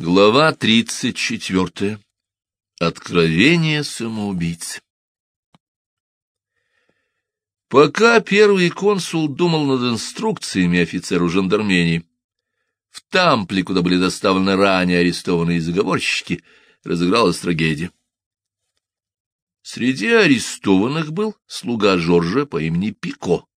Глава тридцать четвертая. Откровение самоубийцы. Пока первый консул думал над инструкциями офицеру жандармении, в Тампле, куда были доставлены ранее арестованные заговорщики, разыгралась трагедия. Среди арестованных был слуга Жоржа по имени Пико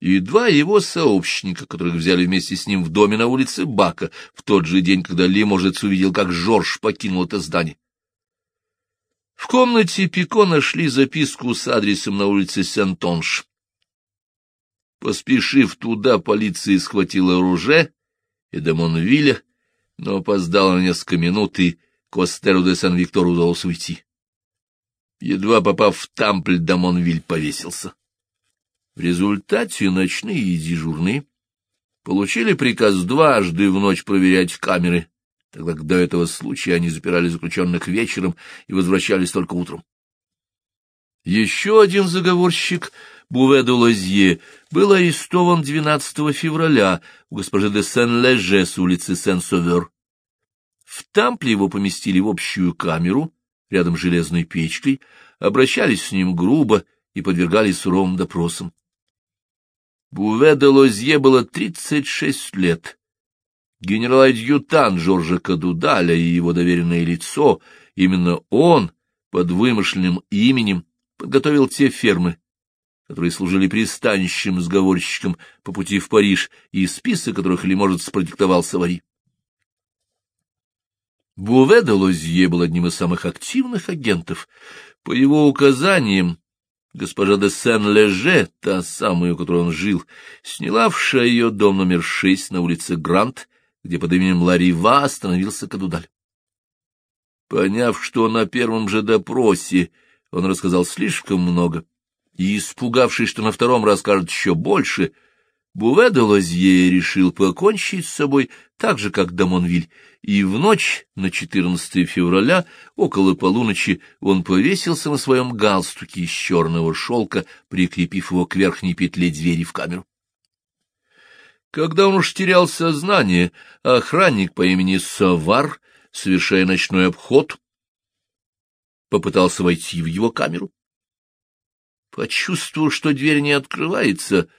и два его сообщника, которых взяли вместе с ним в доме на улице Бака в тот же день, когда Лиможец увидел, как Жорж покинул это здание. В комнате Пико нашли записку с адресом на улице Сент-Онж. Поспешив туда, полиция схватила оружие и Демонвилля, но опоздала на несколько минут, и Костеру де Сан-Виктор удалось уйти. Едва попав в Тампль, Дамонвиль повесился. В результате ночные дежурные получили приказ дважды в ночь проверять камеры, тогда как до этого случая они запирали заключенных вечером и возвращались только утром. Еще один заговорщик, Буве де Лозье, был арестован 12 февраля у госпожи де Сен-Леже с улицы Сен-Совер. В Тампле его поместили в общую камеру, рядом с железной печкой, обращались с ним грубо и подвергали суровым допросам. Буве де Лозье было тридцать шесть лет. Генерал-адъютант Жоржа Кадудаля и его доверенное лицо, именно он, под вымышленным именем, подготовил те фермы, которые служили пристанищем сговорщикам по пути в Париж, и список которых или, может, спродиктовал Савари. Буве де Лозье был одним из самых активных агентов. По его указаниям, Госпожа де Сен-Леже, та самая, у которой он жил, сняла в ее дом номер шесть на улице Грант, где под именем Ларива остановился Кадудаль. Поняв, что на первом же допросе он рассказал слишком много, и испугавшись, что на втором расскажет еще больше, — Буве де Лозье решил покончить с собой так же, как Дамонвиль, и в ночь на 14 февраля, около полуночи, он повесился на своем галстуке из черного шелка, прикрепив его к верхней петле двери в камеру. Когда он уж терял сознание, охранник по имени Савар, совершая ночной обход, попытался войти в его камеру. Почувствовав, что дверь не открывается, —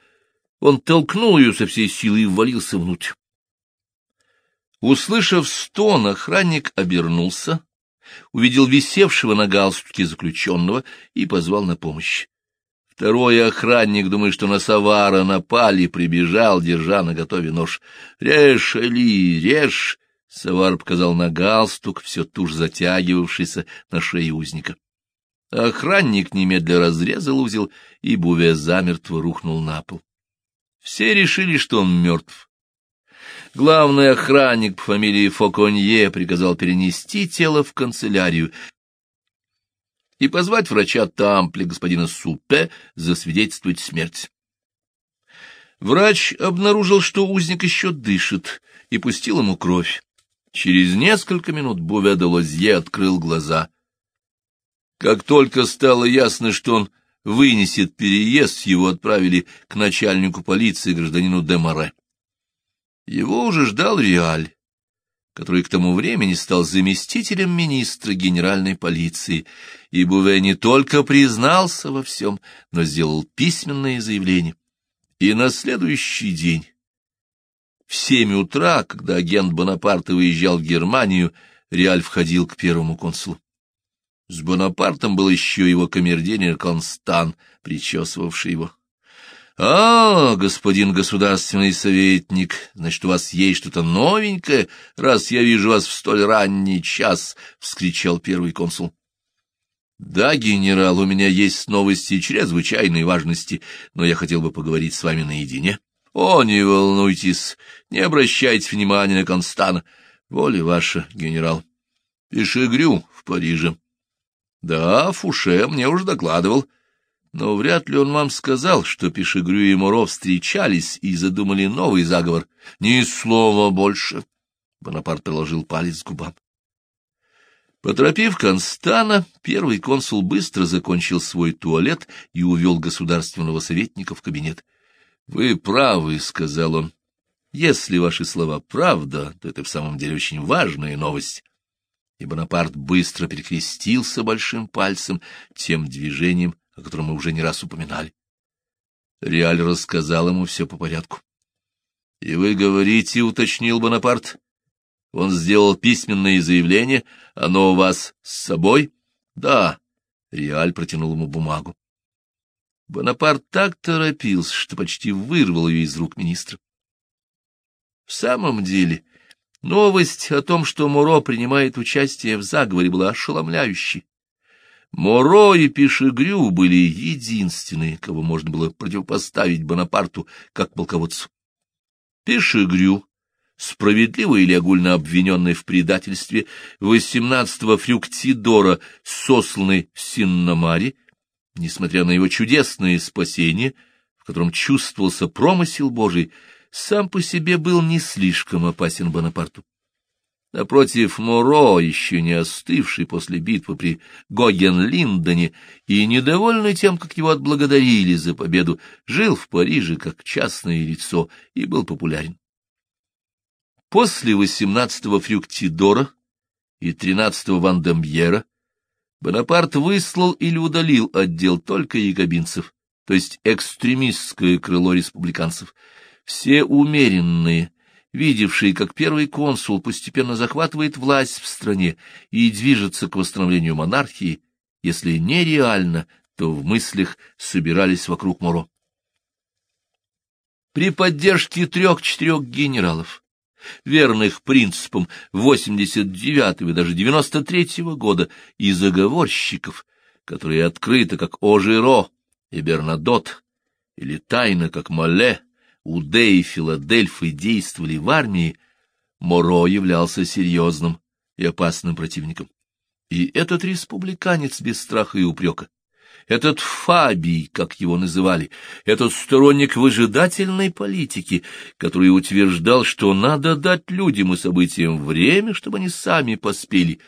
он толкнул ее со всей силы и ввалился внутрь. Услышав стон, охранник обернулся, увидел висевшего на галстуке заключенного и позвал на помощь. Второй охранник, думая, что на Савара напали, прибежал, держа на готове нож. «Режь, Эли, режь!» — Савар показал на галстук, все тушь затягивавшийся на шее узника. Охранник немедля разрезал узел, и Буве замертво рухнул на пол. Все решили, что он мертв. Главный охранник по фамилии Фоконье приказал перенести тело в канцелярию и позвать врача Тампли, господина Супе, засвидетельствовать смерть. Врач обнаружил, что узник еще дышит, и пустил ему кровь. Через несколько минут Буве Лозье открыл глаза. Как только стало ясно, что он вынесет переезд, его отправили к начальнику полиции гражданину Демаре. Его уже ждал Реаль, который к тому времени стал заместителем министра генеральной полиции, и Буве не только признался во всем, но сделал письменное заявление. И на следующий день, в семь утра, когда агент Бонапарта выезжал в Германию, Реаль входил к первому консулу. С Бонапартом был еще его камердинер Констан, причесывавший его. — А, господин государственный советник, значит, у вас есть что-то новенькое, раз я вижу вас в столь ранний час, — вскричал первый консул. — Да, генерал, у меня есть новости чрезвычайной важности, но я хотел бы поговорить с вами наедине. — О, не волнуйтесь, не обращайте внимания на Констана. Воля ваша, генерал. Пишегрю в Париже. Да, Фуше мне уж докладывал. Но вряд ли он вам сказал, что Пешегрю и Муро встречались и задумали новый заговор. Ни слова больше. Бонапарт приложил палец к губам. Поторопив Констана, первый консул быстро закончил свой туалет и увел государственного советника в кабинет. — Вы правы, — сказал он. Если ваши слова правда, то это в самом деле очень важная новость. И Бонапарт быстро перекрестился большим пальцем тем движением, о котором мы уже не раз упоминали. Реаль рассказал ему все по порядку. — И вы говорите, — уточнил Бонапарт, — он сделал письменное заявление, оно у вас с собой? — Да. Реаль протянул ему бумагу. Бонапарт так торопился, что почти вырвал ее из рук министра. В самом деле, новость о том, что Моро принимает участие в заговоре, была ошеломляющей. Моро и Пишегрю были единственные, кого можно было противопоставить Бонапарту как полководцу. Пишегрю, справедливо или огульно обвиненный в предательстве 18-го Фрюктидора, сосланный в Синномаре, несмотря на его чудесное спасение, в котором чувствовался промысел Божий, сам по себе был не слишком опасен Бонапарту. Напротив, Моро, еще не остывший после битвы при Гоген-Линдоне и недовольный тем, как его отблагодарили за победу, жил в Париже как частное лицо и был популярен. После 18-го Фрюктидора и 13-го Вандембьера Бонапарт выслал или удалил отдел только якобинцев, то есть экстремистское крыло республиканцев. Все умеренные, видевшие, как первый консул постепенно захватывает власть в стране и движется к восстановлению монархии, если нереально, то в мыслях собирались вокруг Моро. При поддержке трех-четырех генералов, верных принципам 89-го и даже 93-го года, и заговорщиков, которые открыто, как Ожиро и Бернадот, или тайно, как Мале, Уде и Филадельфы действовали в армии, Моро являлся серьезным и опасным противником. И этот республиканец без страха и упрека, этот Фабий, как его называли, этот сторонник выжидательной политики, который утверждал, что надо дать людям и событиям время, чтобы они сами поспели,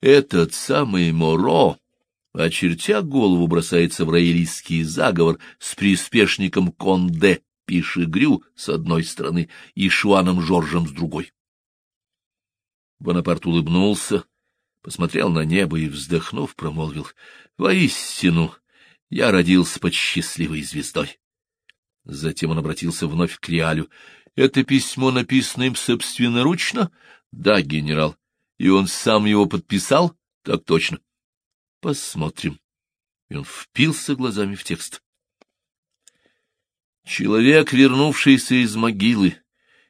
этот самый Моро, очертя голову, бросается в роялистский заговор с приспешником Конде, Пишегрю с одной стороны и Шуаном Жоржем с другой. Бонапарт улыбнулся, посмотрел на небо и, вздохнув, промолвил, — Воистину, я родился под счастливой звездой. Затем он обратился вновь к Реалю. — Это письмо написано им собственноручно? — Да, генерал. — И он сам его подписал? — Так точно. — Посмотрим. И он впился глазами в текст. Человек, вернувшийся из могилы,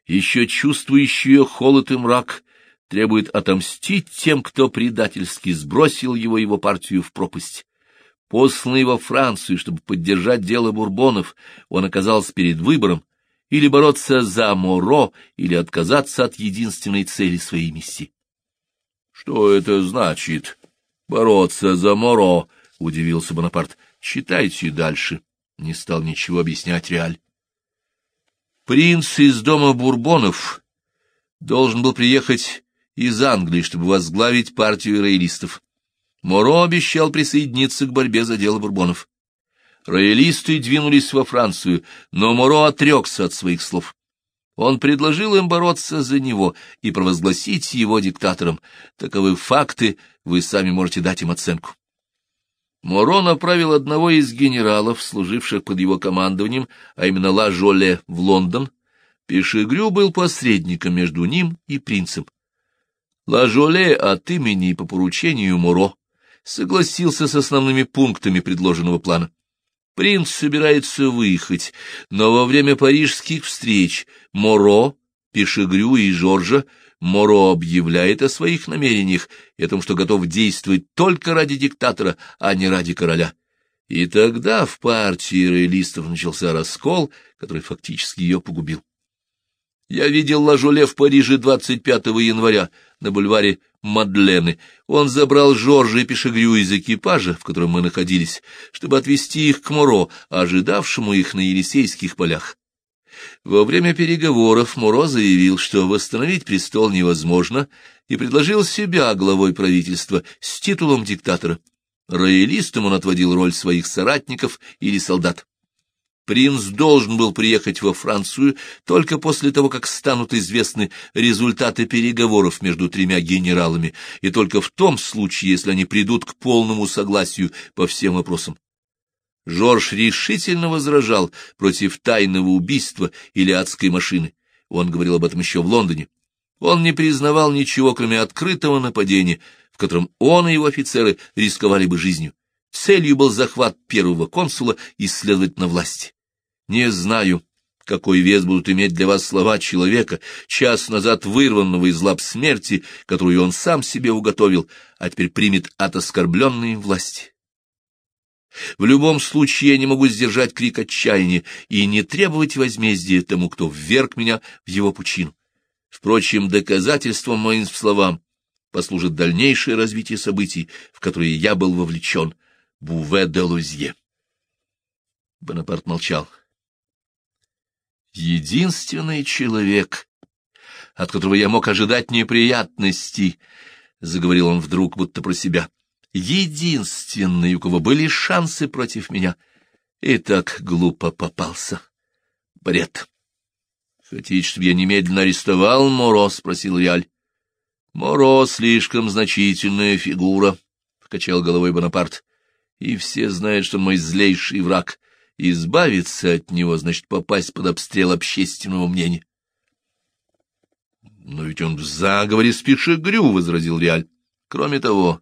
еще чувствующий ее холод и мрак, требует отомстить тем, кто предательски сбросил его его партию в пропасть. Посланный во Францию, чтобы поддержать дело бурбонов, он оказался перед выбором или бороться за Моро, или отказаться от единственной цели своей миссии. — Что это значит? — Бороться за Моро, — удивился Бонапарт. — Читайте дальше. — не стал ничего объяснять Реаль. Принц из дома Бурбонов должен был приехать из Англии, чтобы возглавить партию роялистов. Моро обещал присоединиться к борьбе за дело Бурбонов. Роялисты двинулись во Францию, но Моро отрекся от своих слов. Он предложил им бороться за него и провозгласить его диктатором. Таковы факты, вы сами можете дать им оценку. Моро направил одного из генералов, служивших под его командованием, а именно Ла Жоле, в Лондон. Пешегрю был посредником между ним и принцем. Ла Жоле от имени и по поручению Моро согласился с основными пунктами предложенного плана. Принц собирается выехать, но во время парижских встреч Моро, Пешегрю и Жоржа Моро объявляет о своих намерениях и о том, что готов действовать только ради диктатора, а не ради короля. И тогда в партии роялистов начался раскол, который фактически ее погубил. Я видел Лажоле в Париже 25 января на бульваре Мадлены. Он забрал Жоржа и Пешегрю из экипажа, в котором мы находились, чтобы отвезти их к Моро, ожидавшему их на Елисейских полях. Во время переговоров Муро заявил, что восстановить престол невозможно, и предложил себя главой правительства с титулом диктатора. Роялистам он отводил роль своих соратников или солдат. Принц должен был приехать во Францию только после того, как станут известны результаты переговоров между тремя генералами, и только в том случае, если они придут к полному согласию по всем вопросам. Жорж решительно возражал против тайного убийства или адской машины. Он говорил об этом еще в Лондоне. Он не признавал ничего, кроме открытого нападения, в котором он и его офицеры рисковали бы жизнью. Целью был захват первого консула и, следовательно, власти. Не знаю, какой вес будут иметь для вас слова человека, час назад вырванного из лап смерти, которую он сам себе уготовил, а теперь примет от оскорбленной власти. В любом случае я не могу сдержать крик отчаяния и не требовать возмездия тому, кто вверг меня в его пучину. Впрочем, доказательством моим словам послужит дальнейшее развитие событий, в которые я был вовлечен. Буве де Лузье. Бонапарт молчал. Единственный человек, от которого я мог ожидать неприятностей, — заговорил он вдруг, будто про себя, — единственный, у кого были шансы против меня, и так глупо попался. Бред. — Хотите, чтобы я немедленно арестовал Моро? — спросил Яль. — Моро слишком значительная фигура, — покачал головой Бонапарт и все знают, что мой злейший враг. Избавиться от него значит попасть под обстрел общественного мнения. — Но ведь он в заговоре с Пишегрю, — возразил Реаль. — Кроме того, —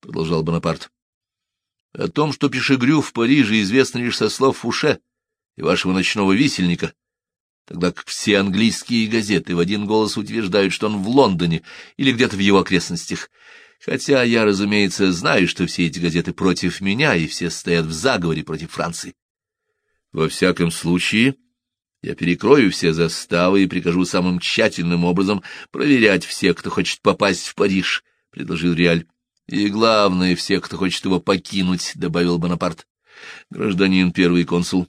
продолжал Бонапарт, — о том, что Пишегрю в Париже известно лишь со слов Фуше и вашего ночного висельника, тогда как все английские газеты в один голос утверждают, что он в Лондоне или где-то в его окрестностях. Хотя я, разумеется, знаю, что все эти газеты против меня, и все стоят в заговоре против Франции. Во всяком случае, я перекрою все заставы и прикажу самым тщательным образом проверять всех, кто хочет попасть в Париж, — предложил Реаль. И главное, всех, кто хочет его покинуть, — добавил Бонапарт. Гражданин первый консул,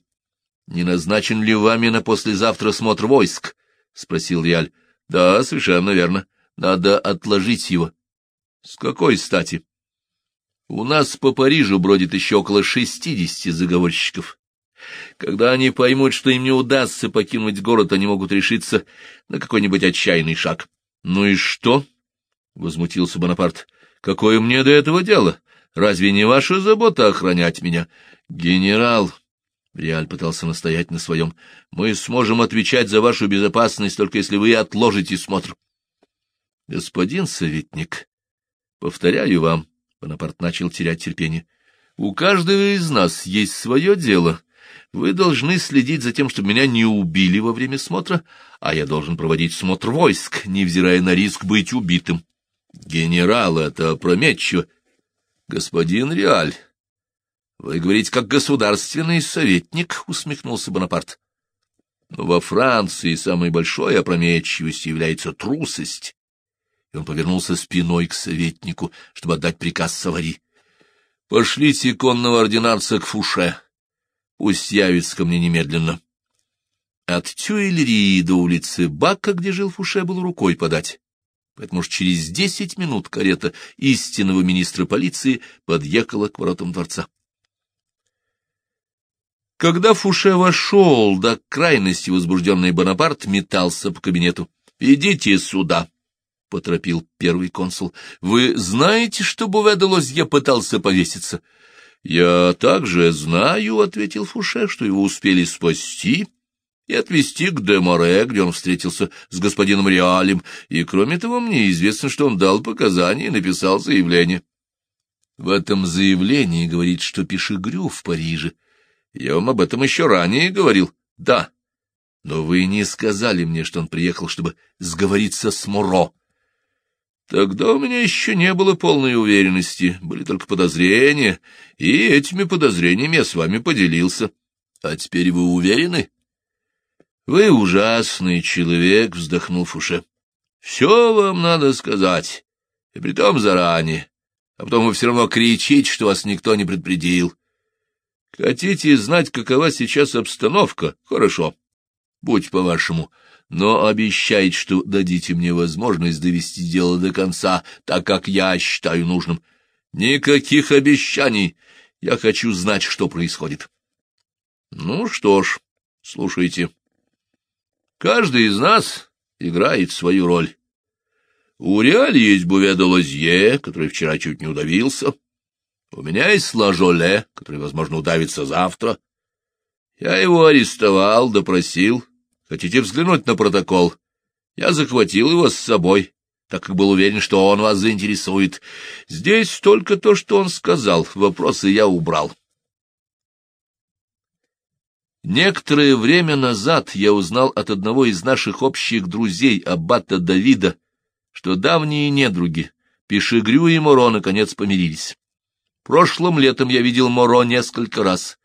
не назначен ли вами на послезавтра смотр войск? — спросил Реаль. — Да, совершенно верно. Надо отложить его. С какой стати? У нас по Парижу бродит еще около шестидесяти заговорщиков. Когда они поймут, что им не удастся покинуть город, они могут решиться на какой-нибудь отчаянный шаг. — Ну и что? — возмутился Бонапарт. — Какое мне до этого дело? Разве не ваша забота охранять меня? — Генерал, — Реаль пытался настоять на своем, — мы сможем отвечать за вашу безопасность, только если вы отложите смотр. — Господин советник, Повторяю вам, Бонапарт начал терять терпение, у каждого из нас есть свое дело. Вы должны следить за тем, чтобы меня не убили во время смотра, а я должен проводить смотр войск, невзирая на риск быть убитым. Генерал, это опрометчиво. Господин Реаль, вы говорите как государственный советник, усмехнулся Бонапарт. Но во Франции самой большой опрометчивостью является трусость и он повернулся спиной к советнику, чтобы отдать приказ Савари. — Пошлите конного ординарца к Фуше. Пусть явится ко мне немедленно. От Тюэльрии до улицы Бака, где жил Фуше, было рукой подать. Поэтому уж через десять минут карета истинного министра полиции подъехала к воротам дворца. Когда Фуше вошел, до крайности возбужденный Бонапарт метался по кабинету. — Идите сюда! — поторопил первый консул. — Вы знаете, что Буве де Лозье пытался повеситься? — Я также знаю, — ответил Фуше, — что его успели спасти и отвезти к де Море, где он встретился с господином Реалем, и, кроме того, мне известно, что он дал показания и написал заявление. В этом заявлении говорит, что Пишегрю в Париже. Я вам об этом еще ранее говорил. Да. Но вы не сказали мне, что он приехал, чтобы сговориться с Муро. Тогда у меня еще не было полной уверенности, были только подозрения, и этими подозрениями я с вами поделился. А теперь вы уверены? Вы ужасный человек, вздохнул Фуше. Все вам надо сказать, и притом заранее, а потом вы все равно кричите, что вас никто не предупредил. Хотите знать, какова сейчас обстановка? Хорошо. Будь по-вашему но обещает, что дадите мне возможность довести дело до конца, так как я считаю нужным. Никаких обещаний. Я хочу знать, что происходит. Ну что ж, слушайте. Каждый из нас играет свою роль. У Реали есть Буве де Лозье, который вчера чуть не удавился. У меня есть Лажоле, который, возможно, удавится завтра. Я его арестовал, допросил. Хотите взглянуть на протокол? Я захватил его с собой, так как был уверен, что он вас заинтересует. Здесь только то, что он сказал, вопросы я убрал. Некоторое время назад я узнал от одного из наших общих друзей, аббата Давида, что давние недруги, Пешегрю и Моро, наконец помирились. Прошлым летом я видел Моро несколько раз.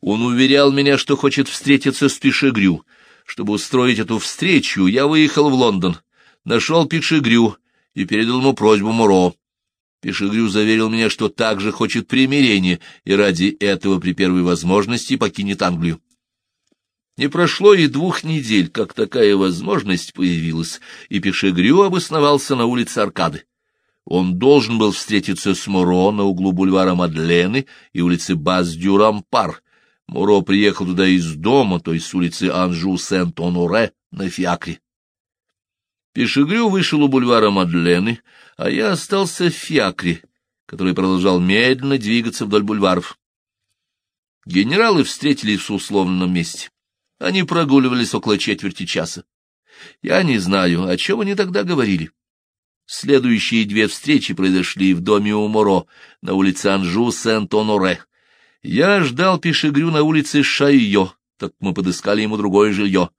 Он уверял меня, что хочет встретиться с Пешегрю. Чтобы устроить эту встречу, я выехал в Лондон, нашел Пешегрю и передал ему просьбу Моро. Пешегрю заверил меня, что также хочет примирения и ради этого при первой возможности покинет Англию. Не прошло и двух недель, как такая возможность появилась, и Пешегрю обосновался на улице Аркады. Он должен был встретиться с Моро на углу бульвара Мадлены и улицы Баз-Дю-Рампар. Моро приехал туда из дома, то есть с улицы Анжу-Сент-Оноре, на Фиакре. Пешегрю вышел у бульвара Мадлены, а я остался в Фиакре, который продолжал медленно двигаться вдоль бульваров. Генералы встретились в условном месте. Они прогуливались около четверти часа. Я не знаю, о чем они тогда говорили. Следующие две встречи произошли в доме у Моро на улице Анжу Сент-Оноре. Я ждал Пешегрю на улице Шайо, так мы подыскали ему другое жилье.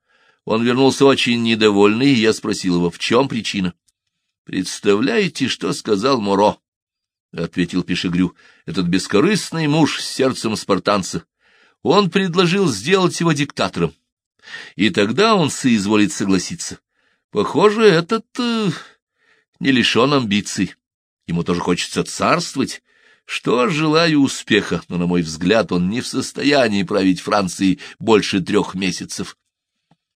Он вернулся очень недовольный, и я спросил его, в чем причина. — Представляете, что сказал Моро? — ответил Пешегрю. — Этот бескорыстный муж с сердцем спартанца. Он предложил сделать его диктатором. И тогда он соизволит согласиться. Похоже, этот... Э, не лишен амбиций. Ему тоже хочется царствовать. Что желаю успеха, но, на мой взгляд, он не в состоянии править Францией больше трех месяцев.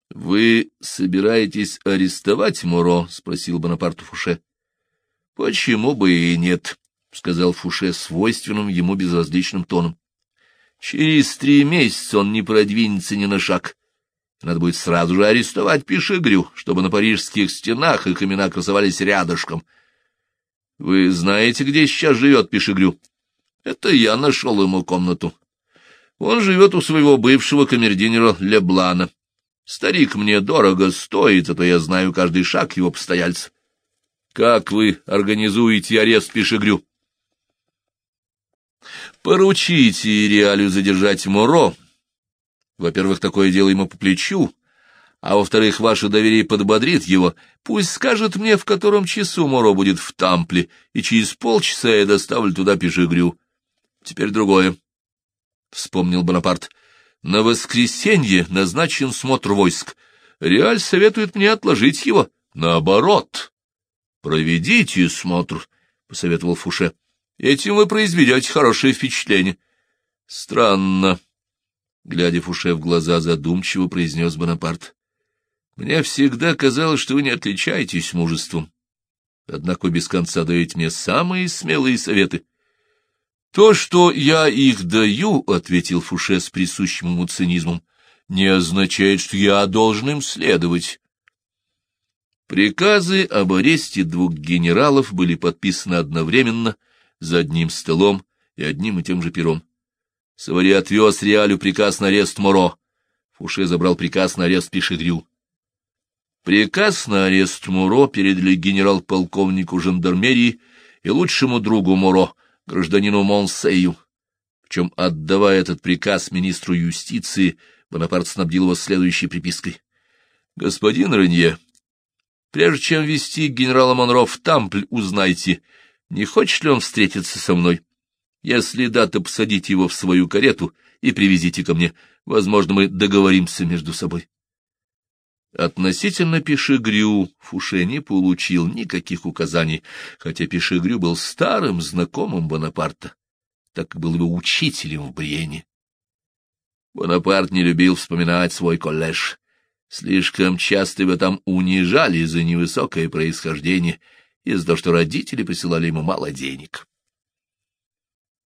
— Вы собираетесь арестовать Муро? — спросил Бонапарту Фуше. — Почему бы и нет? — сказал Фуше свойственным ему безразличным тоном. — Через три месяца он не продвинется ни на шаг. Надо будет сразу же арестовать Пишегрю, чтобы на парижских стенах их имена красовались рядышком. Вы знаете, где сейчас живет Пишегрю? Это я нашел ему комнату. Он живет у своего бывшего камердинера Леблана. Старик мне дорого стоит, а то я знаю каждый шаг его постояльца. Как вы организуете арест Пишегрю? Поручите Реалю задержать Моро, во-первых, такое дело ему по плечу, а во-вторых, ваше доверие подбодрит его. Пусть скажет мне, в котором часу Моро будет в Тампле, и через полчаса я доставлю туда пешегрю. Теперь другое. Вспомнил Бонапарт. На воскресенье назначен смотр войск. Реаль советует мне отложить его. Наоборот. Проведите смотр, — посоветовал Фуше. Этим вы произведете хорошее впечатление. Странно. Глядя Фуше в глаза, задумчиво произнес Бонапарт. — Мне всегда казалось, что вы не отличаетесь мужеством. Однако без конца даете мне самые смелые советы. — То, что я их даю, — ответил Фуше с присущим ему цинизмом, — не означает, что я должен им следовать. Приказы об аресте двух генералов были подписаны одновременно за одним столом и одним и тем же пером. Савари отвез Реалю приказ на арест Моро. Фуше забрал приказ на арест Пишедрю. Приказ на арест Моро передали генерал-полковнику жандармерии и лучшему другу Моро, гражданину Монсею. Причем, отдавая этот приказ министру юстиции, Бонапарт снабдил его следующей припиской. — Господин Ренье, прежде чем вести генерала Монро в Тампль, узнайте, не хочет ли он встретиться со мной. Если да, то посадите его в свою карету и привезите ко мне. Возможно, мы договоримся между собой. Относительно Пешегрю Фуше не получил никаких указаний, хотя Пешегрю был старым знакомым Бонапарта, так как был его учителем в Бриене. Бонапарт не любил вспоминать свой коллеж. Слишком часто его там унижали за невысокое происхождение, из-за того, что родители присылали ему мало денег.